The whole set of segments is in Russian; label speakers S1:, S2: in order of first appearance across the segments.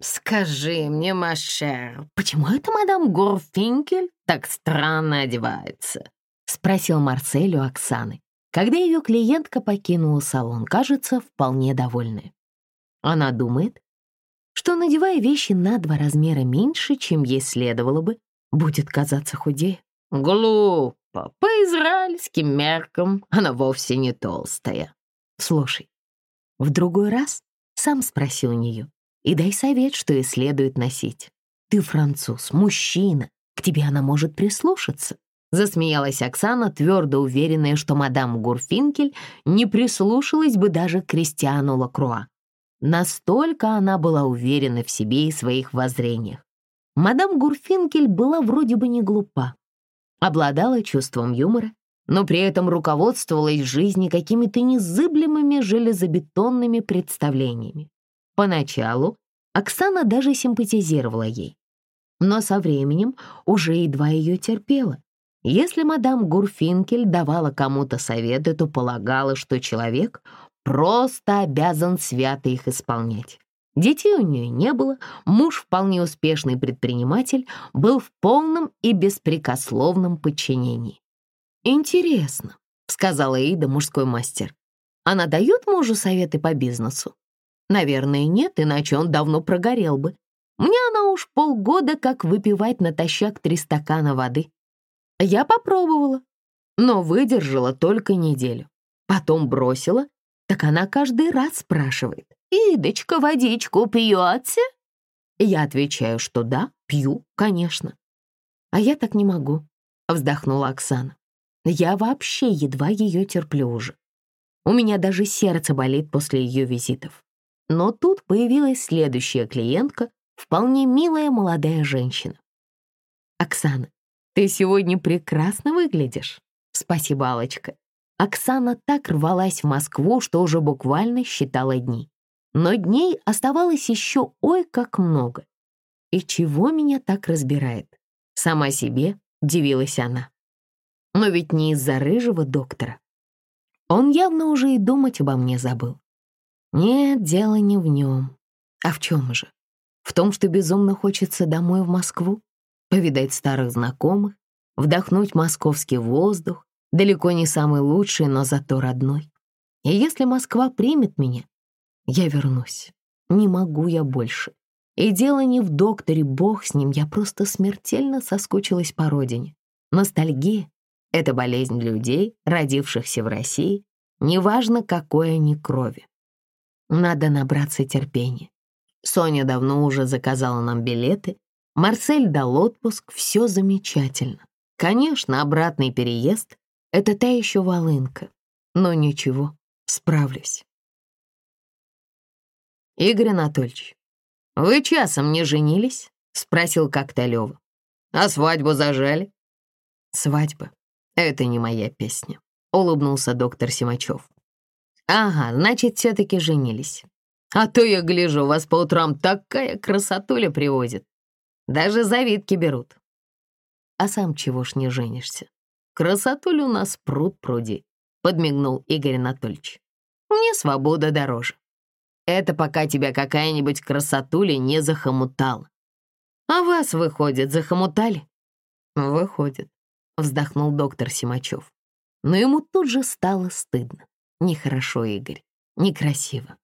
S1: «Скажи мне, Машер, почему это мадам Горфинкель так странно одевается?» — спросил Марсель у Оксаны, когда ее клиентка покинула салон, кажется, вполне довольная. Она думает, что, надевая вещи на два размера меньше, чем ей следовало бы, будет казаться худее. Глупо. По израильским меркам она вовсе не толстая. Слушай, в другой раз сам спроси у нее и дай совет, что ей следует носить. Ты француз, мужчина, к тебе она может прислушаться. Засмеялась Оксана, твердо уверенная, что мадам Гурфинкель не прислушалась бы даже к Кристиану Лакруа. Настолько она была уверена в себе и своих воззрениях. Мадам Гурфинкель была вроде бы не глупа, обладала чувством юмора, но при этом руководствовалась в жизни какими-то незыблемыми железобетонными представлениями. Поначалу Оксана даже симпатизировала ей, но со временем уже едва ее терпела. Если мадам Гурфинкель давала кому-то советы, то полагала, что человек просто обязан свято их исполнять. Детей у нее не было, муж, вполне успешный предприниматель, был в полном и беспрекословном подчинении. «Интересно», — сказала Ида, мужской мастер. «Она дает мужу советы по бизнесу?» «Наверное, нет, иначе он давно прогорел бы. Мне она уж полгода как выпивать натощак три стакана воды. Я попробовала, но выдержала только неделю. Потом бросила, так она каждый раз спрашивает. «Идочка водичку пьете?» Я отвечаю, что да, пью, конечно. «А я так не могу», — вздохнула Оксана. «Я вообще едва ее терплю уже. У меня даже сердце болит после ее визитов». Но тут появилась следующая клиентка, вполне милая молодая женщина. «Оксана, ты сегодня прекрасно выглядишь». «Спасибо, Алочка. Оксана так рвалась в Москву, что уже буквально считала дни. Но дней оставалось еще ой как много. И чего меня так разбирает? Сама себе дивилась она. Но ведь не из-за рыжего доктора. Он явно уже и думать обо мне забыл. Нет, дело не в нем. А в чем же? В том, что безумно хочется домой в Москву, повидать старых знакомых, вдохнуть московский воздух, далеко не самый лучший, но зато родной. И если Москва примет меня, я вернусь. Не могу я больше. И дело не в докторе, бог с ним, я просто смертельно соскучилась по родине. Ностальгия — это болезнь людей, родившихся в России, неважно какой они крови. Надо набраться терпения. Соня давно уже заказала нам билеты, Марсель дал отпуск, все замечательно. Конечно, обратный переезд — это та еще волынка, но ничего, справлюсь. «Игорь Анатольевич, вы часом не женились?» — спросил как-то Лёва. «А свадьбу зажали?» «Свадьба — это не моя песня», — улыбнулся доктор Симачев. «Ага, значит, все-таки женились. А то я гляжу, вас по утрам такая красотуля привозит. Даже завидки берут. А сам чего ж не женишься? Красотуля у нас пруд пруди», — подмигнул Игорь Анатольевич. «Мне свобода дороже». Это пока тебя какая-нибудь красотуля не захомутала. А вас, выходит, захомутали? Выходит, вздохнул доктор Симачев. Но ему тут же стало стыдно. Нехорошо, Игорь, некрасиво.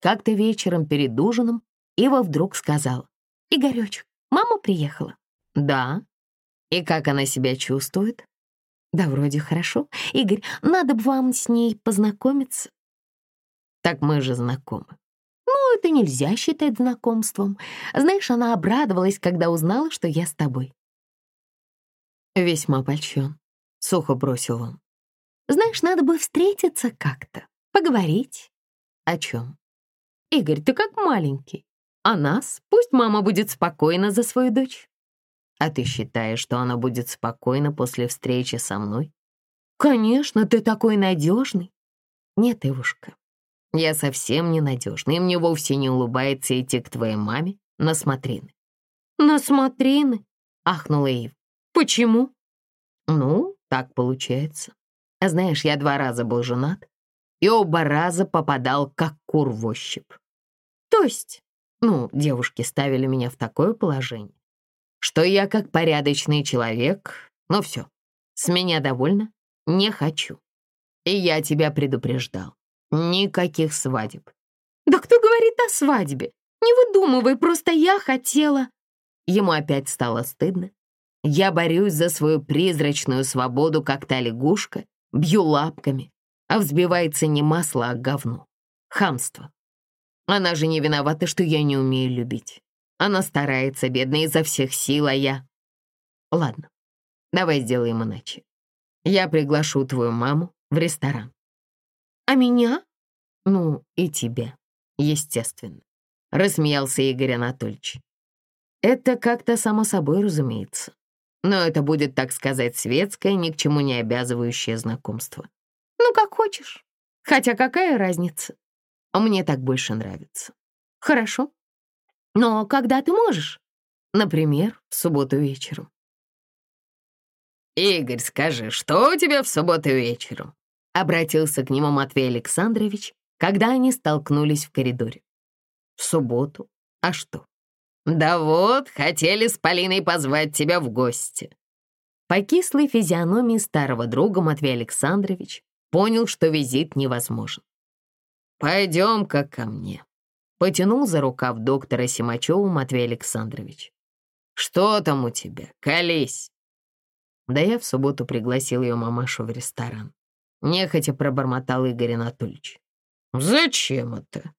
S1: Как-то вечером перед ужином Ива вдруг сказала. «Игорёчек, мама приехала?» «Да». «И как она себя чувствует?» «Да вроде хорошо. Игорь, надо бы вам с ней познакомиться». Так мы же знакомы. Ну, это нельзя считать знакомством. Знаешь, она обрадовалась, когда узнала, что я с тобой. Весьма польщен, — сухо бросил он. Знаешь, надо бы встретиться как-то, поговорить. О чем? Игорь, ты как маленький. А нас? Пусть мама будет спокойна за свою дочь. А ты считаешь, что она будет спокойна после встречи со мной? Конечно, ты такой надежный. Нет, Ивушка, я совсем ненадежна, и мне вовсе не улыбается идти к твоей маме на смотрины». «На смотрины?» — ахнула Ив. «Почему?» «Ну, так получается. А знаешь, я два раза был женат, и оба раза попадал как кур в ощупь. То есть, ну, девушки ставили меня в такое положение, что я как порядочный человек, ну все, с меня довольна, не хочу. И я тебя предупреждал, никаких свадеб. Да кто говорит о свадьбе? Не выдумывай, просто я хотела. Ему опять стало стыдно. Я борюсь за свою призрачную свободу, как та лягушка, бью лапками, а взбивается не масло, а говно. Хамство. Она же не виновата, что я не умею любить. Она старается, бедная, изо всех сил, а я... Ладно, давай сделаем иначе. Я приглашу твою маму в ресторан. А меня? Ну, и тебя, естественно. Рассмеялся Игорь Анатольевич. Это как-то само собой разумеется. Но это будет, так сказать, светское, ни к чему не обязывающее знакомство. Ну, как хочешь. Хотя какая разница? Мне так больше нравится. Хорошо. Но когда ты можешь? Например, в субботу вечером. «Игорь, скажи, что у тебя в субботу вечером?» Обратился к нему Матвей Александрович, когда они столкнулись в коридоре. «В субботу? А что?» «Да вот, хотели с Полиной позвать тебя в гости». По кислой физиономии старого друга Матвей Александрович понял, что визит невозможен. «Пойдем-ка ко мне», — потянул за рукав доктора Симачева Матвей Александрович. «Что там у тебя? Колись!» Да я в субботу пригласил ее мамашу в ресторан. Нехотя пробормотал Игорь Анатольевич. «Зачем это?»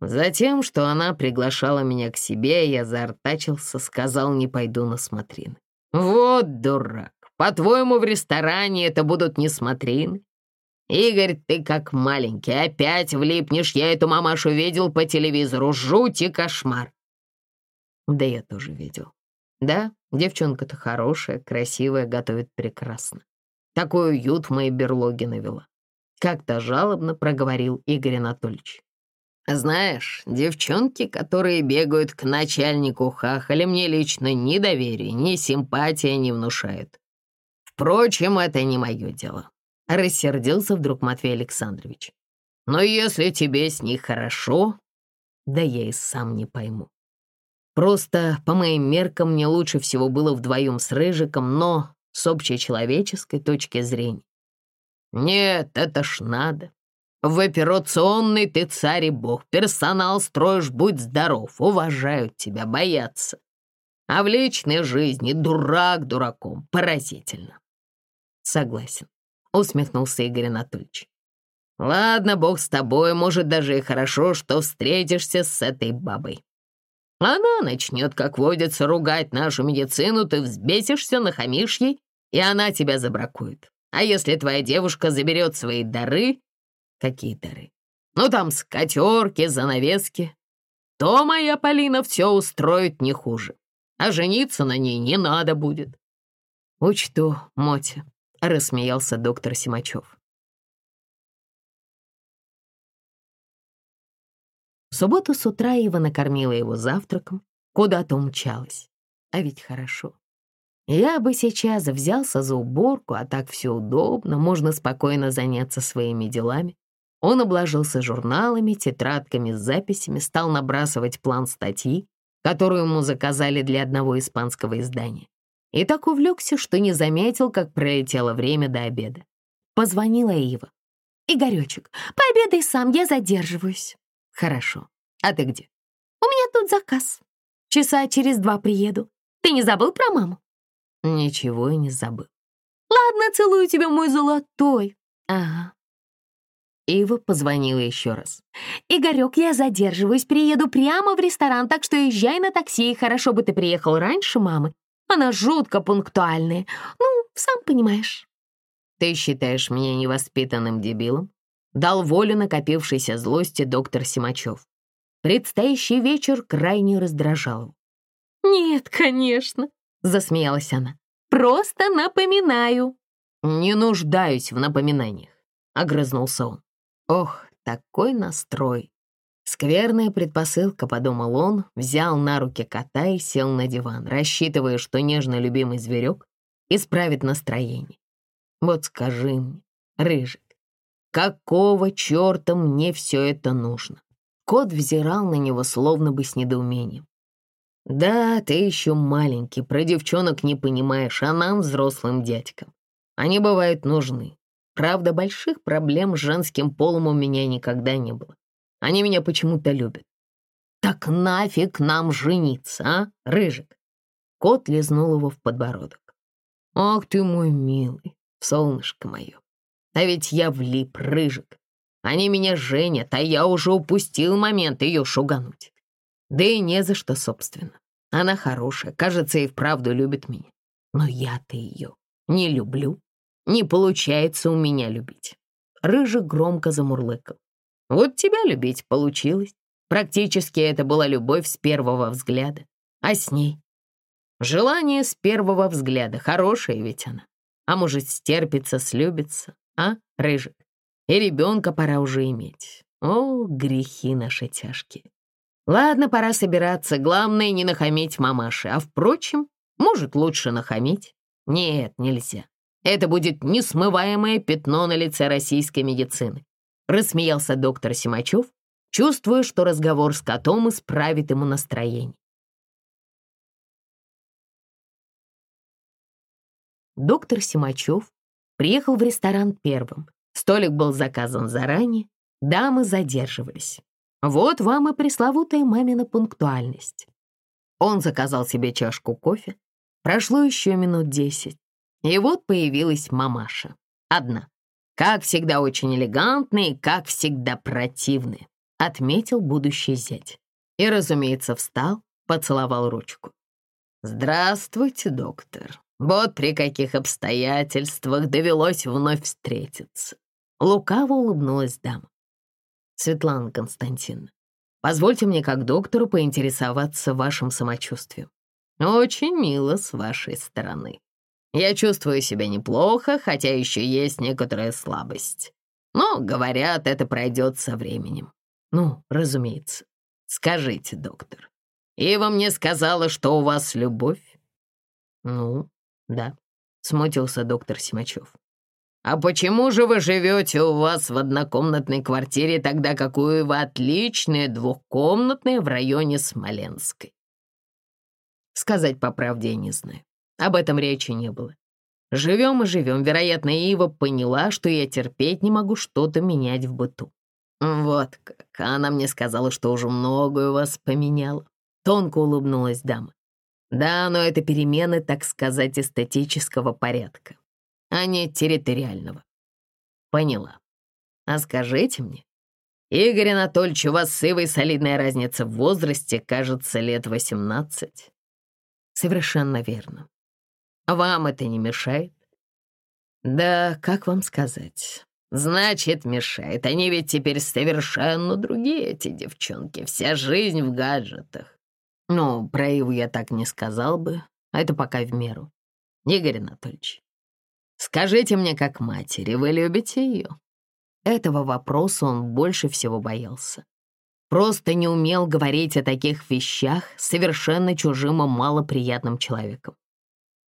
S1: Затем, что она приглашала меня к себе, я заортачился, сказал, не пойду на смотрины. «Вот дурак! По-твоему, в ресторане это будут не смотрины? Игорь, ты как маленький, опять влипнешь. Я эту мамашу видел по телевизору. Жуть и кошмар!» Да я тоже видел. Да, девчонка-то хорошая, красивая, готовит прекрасно. Такой уют в моей берлоге навела. Как-то жалобно проговорил Игорь Анатольевич. Знаешь, девчонки, которые бегают к начальнику хахали, мне лично ни доверия, ни симпатия не внушают. Впрочем, это не мое дело. Рассердился вдруг Матвей Александрович. Но если тебе с ней хорошо, да я и сам не пойму. Просто, по моим меркам, мне лучше всего было вдвоем с Рыжиком, но с общечеловеческой точки зрения. Нет, это ж надо. В операционный ты царь и бог, персонал строишь, будь здоров, уважают тебя, боятся. А в личной жизни дурак дураком, поразительно. Согласен, усмехнулся Игорь Анатольевич. Ладно, бог с тобой, может, даже и хорошо, что встретишься с этой бабой. Она начнет, как водится, ругать нашу медицину, ты взбесишься, нахамишь ей, и она тебя забракует. А если твоя девушка заберет свои дары, Какие дары? Ну, там скатерки, занавески. То моя Полина все устроит не хуже. А жениться на ней не надо будет. Учту, Мотя, — рассмеялся доктор Симачев. В субботу с утра Ива накормила его завтраком, куда-то умчалась. А ведь хорошо. Я бы сейчас взялся за уборку, а так все удобно, можно спокойно заняться своими делами. Он обложился журналами, тетрадками с записями, стал набрасывать план статьи, которую ему заказали для одного испанского издания. И так увлекся, что не заметил, как пролетело время до обеда. Позвонила Ива. «Игоречек, пообедай сам, я задерживаюсь». «Хорошо. А ты где?» «У меня тут заказ. Часа через два приеду. Ты не забыл про маму?» «Ничего и не забыл». «Ладно, целую тебя, мой золотой». «Ага, Ива позвонила еще раз. «Игорек, я задерживаюсь, приеду прямо в ресторан, так что езжай на такси, хорошо бы ты приехал раньше мамы. Она жутко пунктуальная, ну, сам понимаешь». «Ты считаешь меня невоспитанным дебилом?» Дал волю накопившейся злости доктор Симачев. Предстоящий вечер крайне раздражал «Нет, конечно», — засмеялась она. «Просто напоминаю». «Не нуждаюсь в напоминаниях», — огрызнулся он. Ох, такой настрой. Скверная предпосылка, подумал он, взял на руки кота и сел на диван, рассчитывая, что нежно любимый зверек исправит настроение. Вот скажи мне, Рыжик, какого черта мне все это нужно? Кот взирал на него словно бы с недоумением. «Да, ты еще маленький, про девчонок не понимаешь, а нам, взрослым дядькам, они бывают нужны. Правда, больших проблем с женским полом у меня никогда не было. Они меня почему-то любят. Так нафиг нам жениться, а, Рыжик?» Кот лизнул его в подбородок. «Ах ты мой милый, солнышко мое! А ведь я влип, Рыжик. Они меня женят, а я уже упустил момент ее шугануть. Да и не за что, собственно. Она хорошая, кажется, и вправду любит меня. Но я-то ее не люблю. Не получается у меня любить. Рыжик громко замурлыкал. Вот тебя любить получилось. Практически это была любовь с первого взгляда. А с ней? Желание с первого взгляда. Хорошая ведь она. А может, стерпится, слюбится, а, Рыжик? И ребенка пора уже иметь. О, грехи наши тяжкие. Ладно, пора собираться. Главное, не нахамить мамаше. А впрочем, может, лучше нахамить? Нет, нельзя. Это будет несмываемое пятно на лице российской медицины. Рассмеялся доктор Симачев, чувствуя, что разговор с котом исправит ему настроение. Доктор Симачев приехал в ресторан первым. Столик был заказан заранее, дамы задерживались. Вот вам и пресловутая мамина пунктуальность. Он заказал себе чашку кофе. Прошло еще минут десять. И вот появилась мамаша. Одна. Как всегда очень элегантная и, как всегда, противная, отметил будущий зять. И, разумеется, встал, поцеловал ручку. «Здравствуйте, доктор. Вот при каких обстоятельствах довелось вновь встретиться». Лукаво улыбнулась дама. Светлана Константиновна, позвольте мне как доктору поинтересоваться вашим самочувствием. Очень мило с вашей стороны. Я чувствую себя неплохо, хотя еще есть некоторая слабость. Но, говорят, это пройдет со временем. Ну, разумеется. Скажите, доктор, Ива мне сказала, что у вас любовь? Ну, да, смутился доктор Симачев. «А почему же вы живете у вас в однокомнатной квартире, тогда как у Ивы отличная двухкомнатная в районе Смоленской?» Сказать по правде я не знаю. Об этом речи не было. Живем и живем. Вероятно, Ива поняла, что я терпеть не могу что-то менять в быту. Вот как. Она мне сказала, что уже многое у вас поменяла. Тонко улыбнулась дама. Да, но это перемены, так сказать, эстетического порядка а не территориального. Поняла. А скажите мне, Игорь Анатольевич, у вас с Ивой солидная разница в возрасте, кажется, лет восемнадцать. Совершенно верно. Вам это не мешает? Да, как вам сказать? Значит, мешает. Они ведь теперь совершенно другие, эти девчонки. Вся жизнь в гаджетах. Ну, про Иву я так не сказал бы. А это пока в меру. Игорь Анатольевич, Скажите мне, как матери, вы любите ее?» Этого вопроса он больше всего боялся. Просто не умел говорить о таких вещах совершенно чужим и малоприятным человеком.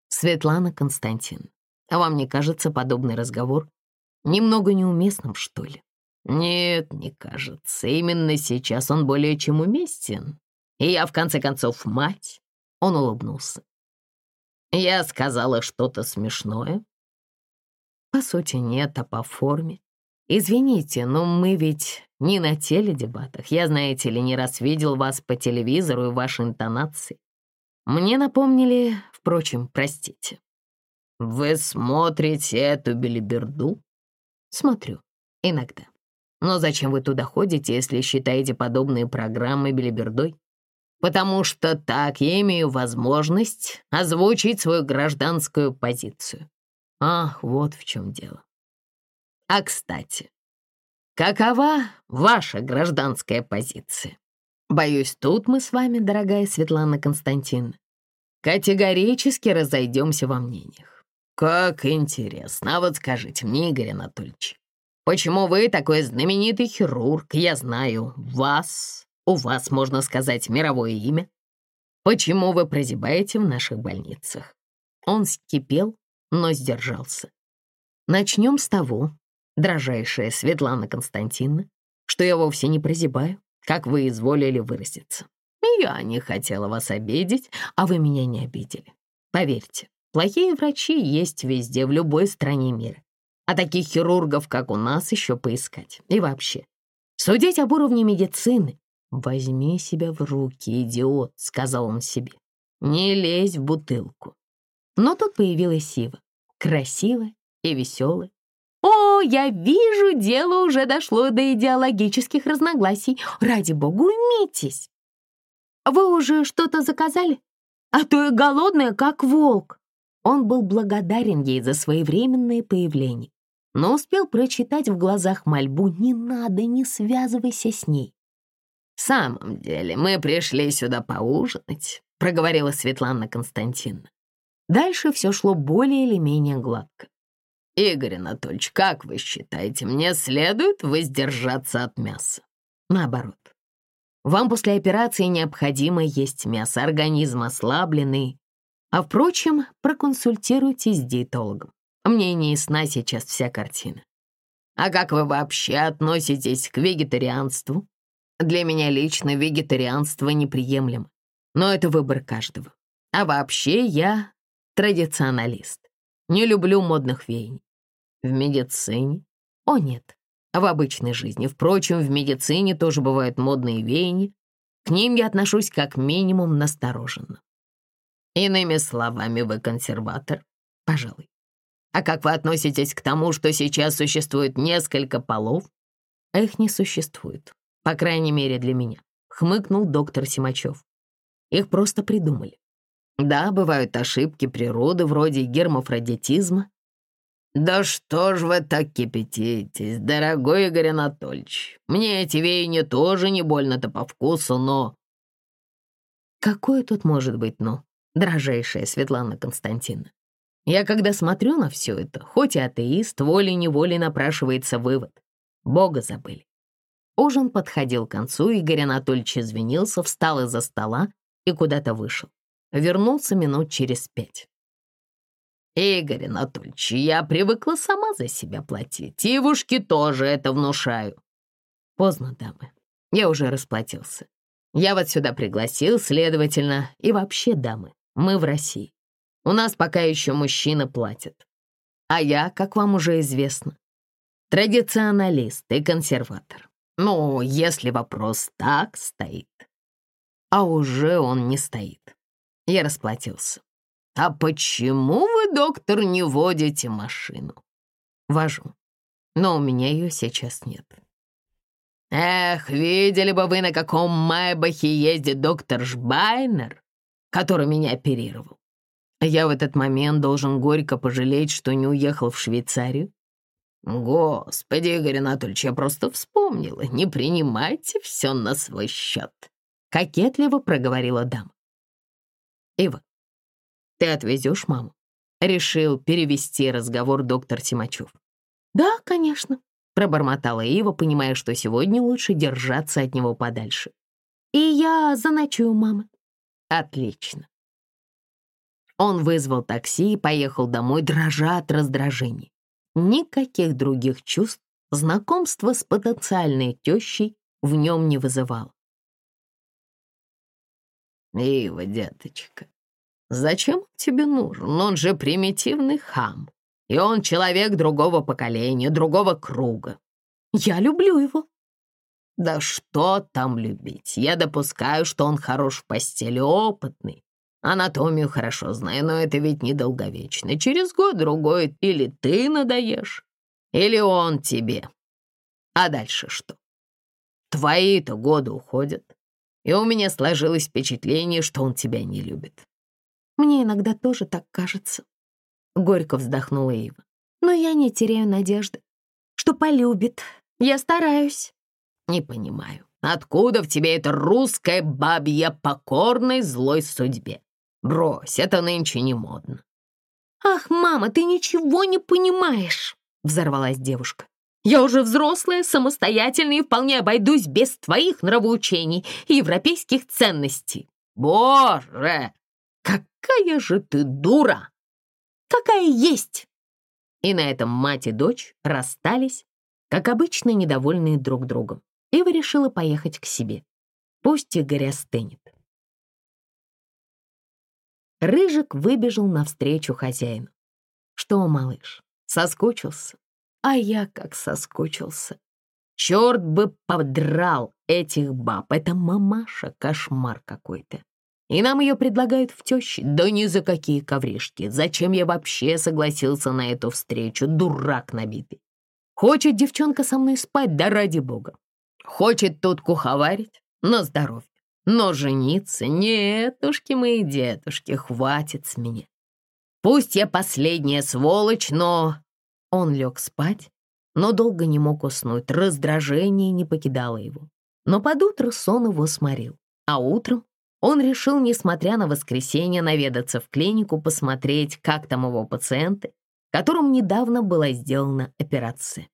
S1: Светлана Константин, а вам не кажется подобный разговор немного неуместным, что ли? Нет, не кажется. Именно сейчас он более чем уместен. И я, в конце концов, мать. Он улыбнулся. Я сказала что-то смешное, по сути, нет, а по форме. Извините, но мы ведь не на теледебатах. Я, знаете ли, не раз видел вас по телевизору и ваши интонации. Мне напомнили, впрочем, простите. Вы смотрите эту белиберду? Смотрю, иногда. Но зачем вы туда ходите, если считаете подобные программы белибердой? Потому что так я имею возможность озвучить свою гражданскую позицию. Ах, вот в чем дело. А, кстати, какова ваша гражданская позиция? Боюсь, тут мы с вами, дорогая Светлана Константиновна, категорически разойдемся во мнениях. Как интересно. А вот скажите мне, Игорь Анатольевич, почему вы такой знаменитый хирург? Я знаю вас, у вас, можно сказать, мировое имя. Почему вы прозябаете в наших больницах? Он скипел, но сдержался. Начнем с того, дрожайшая Светлана Константиновна, что я вовсе не прозябаю, как вы изволили выразиться. Я не хотела вас обидеть, а вы меня не обидели. Поверьте, плохие врачи есть везде, в любой стране мира. А таких хирургов, как у нас, еще поискать. И вообще, судить об уровне медицины. «Возьми себя в руки, идиот», — сказал он себе. «Не лезь в бутылку». Но тут появилась Сива, красивая и веселая. «О, я вижу, дело уже дошло до идеологических разногласий. Ради бога, уймитесь!» «Вы уже что-то заказали? А то я голодная, как волк!» Он был благодарен ей за своевременное появление, но успел прочитать в глазах мольбу «Не надо, не связывайся с ней». «В самом деле, мы пришли сюда поужинать», — проговорила Светлана Константиновна. Дальше все шло более или менее гладко. «Игорь Анатольевич, как вы считаете, мне следует воздержаться от мяса?» «Наоборот. Вам после операции необходимо есть мясо, организм ослабленный. А впрочем, проконсультируйтесь с диетологом. Мне не ясна сейчас вся картина. А как вы вообще относитесь к вегетарианству? Для меня лично вегетарианство неприемлемо, но это выбор каждого. А вообще я традиционалист. Не люблю модных веяний. В медицине? О, нет. В обычной жизни. Впрочем, в медицине тоже бывают модные веяния. К ним я отношусь как минимум настороженно. Иными словами, вы консерватор? Пожалуй. А как вы относитесь к тому, что сейчас существует несколько полов? Их не существует, по крайней мере для меня, хмыкнул доктор Симачев. Их просто придумали. Да, бывают ошибки природы вроде гермафродитизма. Да что ж вы так кипятитесь, дорогой Игорь Анатольевич. Мне эти веяния тоже не больно-то по вкусу, но... Какое тут может быть «но», дрожайшая Светлана Константиновна? Я когда смотрю на все это, хоть и атеист, волей-неволей напрашивается вывод. Бога забыли. Ужин подходил к концу, Игорь Анатольевич извинился, встал из-за стола и куда-то вышел. Вернулся минут через пять. «Игорь Анатольевич, я привыкла сама за себя платить. Ивушки тоже это внушаю». «Поздно, дамы. Я уже расплатился. Я вот сюда пригласил, следовательно, и вообще, дамы, мы в России. У нас пока еще мужчина платит. А я, как вам уже известно, традиционалист и консерватор. Ну, если вопрос так стоит. А уже он не стоит. Я расплатился. А почему вы, доктор, не водите машину? Вожу. Но у меня ее сейчас нет. Эх, видели бы вы, на каком Майбахе ездит доктор Шбайнер, который меня оперировал. Я в этот момент должен горько пожалеть, что не уехал в Швейцарию. Господи, Игорь Анатольевич, я просто вспомнила. Не принимайте все на свой счет. Кокетливо проговорила дама. Ива, ты отвезешь маму? Решил перевести разговор доктор Тимачев. Да, конечно, пробормотала Ива, понимая, что сегодня лучше держаться от него подальше. И я заночую мамы. Отлично. Он вызвал такси и поехал домой, дрожа от раздражения. Никаких других чувств знакомство с потенциальной тещей в нем не вызывало. «Ива, деточка, зачем он тебе нужен? Он же примитивный хам, и он человек другого поколения, другого круга. Я люблю его». «Да что там любить? Я допускаю, что он хорош в постели, опытный, Анатомию хорошо знаю, но это ведь недолговечно. Через год-другой или ты надоешь, или он тебе. А дальше что? Твои-то годы уходят, и у меня сложилось впечатление, что он тебя не любит. Мне иногда тоже так кажется. Горько вздохнула Ива. Но я не теряю надежды, что полюбит. Я стараюсь. Не понимаю, откуда в тебе эта русская бабья покорной злой судьбе? Брось, это нынче не модно. «Ах, мама, ты ничего не понимаешь!» — взорвалась девушка. «Я уже взрослая, самостоятельная и вполне обойдусь без твоих нравоучений и европейских ценностей. Боже, какая же ты дура! Какая есть!» И на этом мать и дочь расстались, как обычно, недовольные друг другом. Ива решила поехать к себе. Пусть Игорь остынет. Рыжик выбежал навстречу хозяину. «Что, малыш, соскучился?» А я как соскучился. Черт бы подрал этих баб, это мамаша, кошмар какой-то. И нам ее предлагают в тещи, да ни за какие ковришки. Зачем я вообще согласился на эту встречу, дурак набитый? Хочет девчонка со мной спать, да ради бога. Хочет тут куховарить, на здоровье. Но жениться, нетушки мои детушки, хватит с меня. Пусть я последняя сволочь, но... Он лег спать, но долго не мог уснуть, раздражение не покидало его. Но под утро сон его сморил, а утром он решил, несмотря на воскресенье, наведаться в клинику, посмотреть, как там его пациенты, которым недавно была сделана операция.